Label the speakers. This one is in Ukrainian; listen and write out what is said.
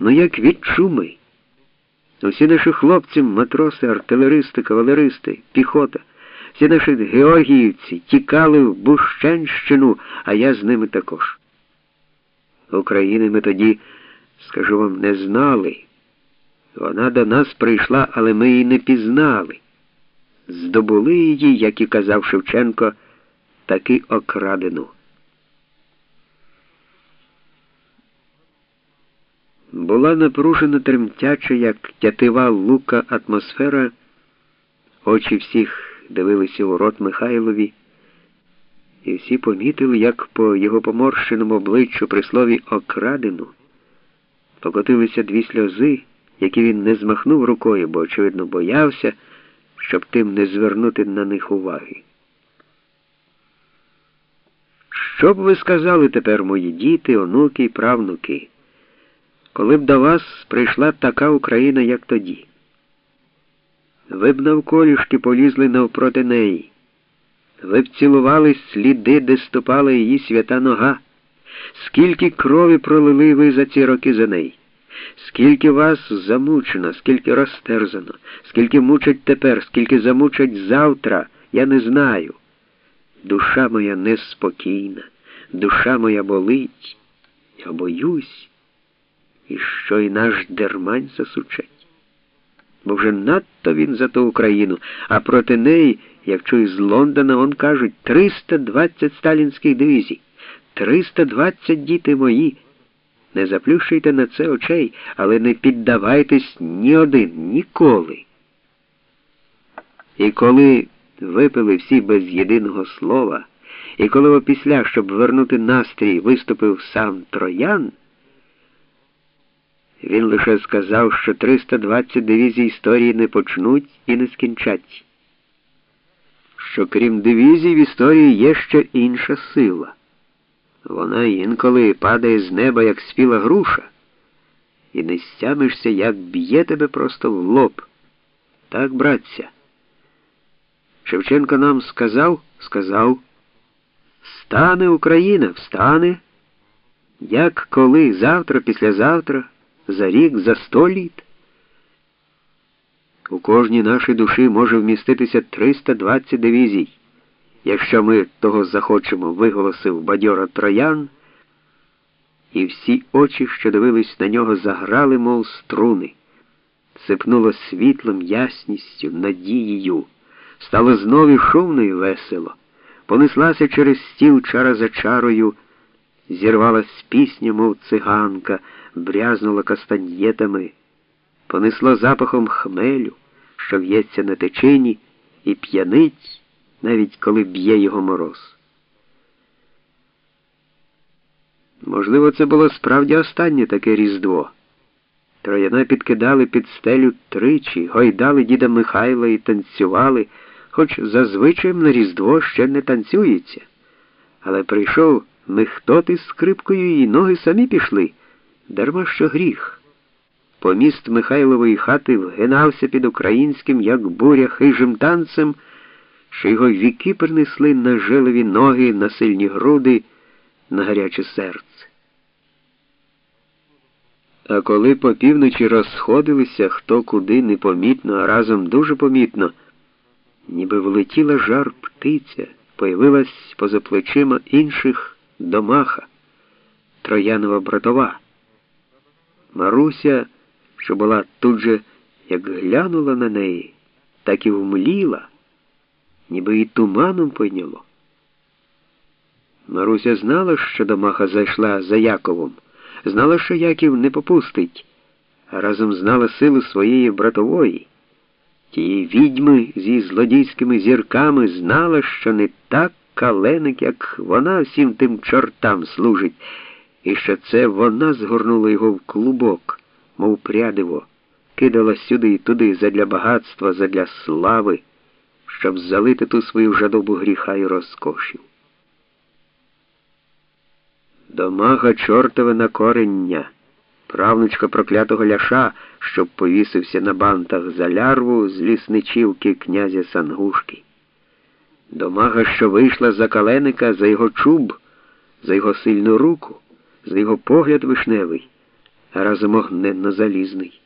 Speaker 1: ну як від чуми. Усі наші хлопці, матроси, артилеристи, кавалеристи, піхота, всі наші георгіївці тікали в Бущенщину, а я з ними також. України ми тоді, скажу вам, не знали. Вона до нас прийшла, але ми її не пізнали. Здобули її, як і казав Шевченко, таки окрадену. Була напружена тремтяча, як тятива лука атмосфера, очі всіх дивилися у рот Михайлові, і всі помітили, як по його поморщеному обличчю при слові окрадену покотилися дві сльози, які він не змахнув рукою, бо, очевидно, боявся, щоб тим не звернути на них уваги. Що б ви сказали тепер, мої діти, онуки і правнуки? Коли б до вас прийшла така Україна, як тоді. Ви б навколішки полізли навпроти неї, ви б цілували сліди, де ступала її свята нога, скільки крові пролили ви за ці роки за неї, скільки вас замучено, скільки розтерзано, скільки мучать тепер, скільки замучать завтра, я не знаю. Душа моя неспокійна, душа моя болить, я боюсь і що й наш дермань засучать. Бо вже надто він за ту Україну, а проти неї, якщо із Лондона, он кажуть, 320 сталінських дивізій, 320 діти мої. Не заплющуйте на це очей, але не піддавайтесь ні один, ніколи. І коли випили всі без єдиного слова, і коли опісля, щоб вернути настрій, виступив сам троян. Він лише сказав, що 320 дивізій історії не почнуть і не скінчать. Що крім дивізій в історії є ще інша сила. Вона інколи падає з неба, як спіла груша, і не стямишся, як б'є тебе просто в лоб. Так, братця. Шевченко нам сказав, сказав, стане Україна, встане, як коли, завтра, післязавтра за рік, за сто літ. У кожній нашій душі може вміститися 320 дивізій. Якщо ми того захочемо, виголосив бадьора троян, і всі очі, що дивились на нього, заграли, мов струни, сипнуло світлом, ясністю, надією, стало знову шумно і весело, понеслася через стіл чара за чарою, зірвалась пісня, мов циганка брязнуло кастаньєтами, понесло запахом хмелю, що в'ється на течині, і п'янить, навіть коли б'є його мороз. Можливо, це було справді останнє таке різдво. Трояна підкидали під стелю тричі, гойдали діда Михайла і танцювали, хоч зазвичай на Різдво ще не танцюється. Але прийшов Михтот із скрипкою, і ноги самі пішли дарма що гріх. Поміст Михайлової хати вгинався під українським, як буря, хижим танцем, що його віки принесли на жилові ноги, на сильні груди, на гаряче серце. А коли по півночі розходилися хто куди непомітно, а разом дуже помітно, ніби влетіла жар птиця, появилась поза плечима інших домаха, Троянова братова. Маруся, що була тут же, як глянула на неї, так і вмліла, ніби і туманом пойняло. Маруся знала, що домаха зайшла за Яковом, знала, що Яків не попустить, а разом знала силу своєї братової. Тієї відьми зі злодійськими зірками знала, що не так каленик, як вона всім тим чортам служить і що це вона згорнула його в клубок, мов прядиво, кидала сюди і туди задля багатства, задля слави, щоб залити ту свою жадобу гріха і розкошів. Домага чортове на корення, правнучка проклятого ляша, щоб повісився на бантах за лярву з лісничівки князя Сангушки. Домага, що вийшла за каленика, за його чуб, за його сильну руку за його погляд вишневий, а разом огненно залізний.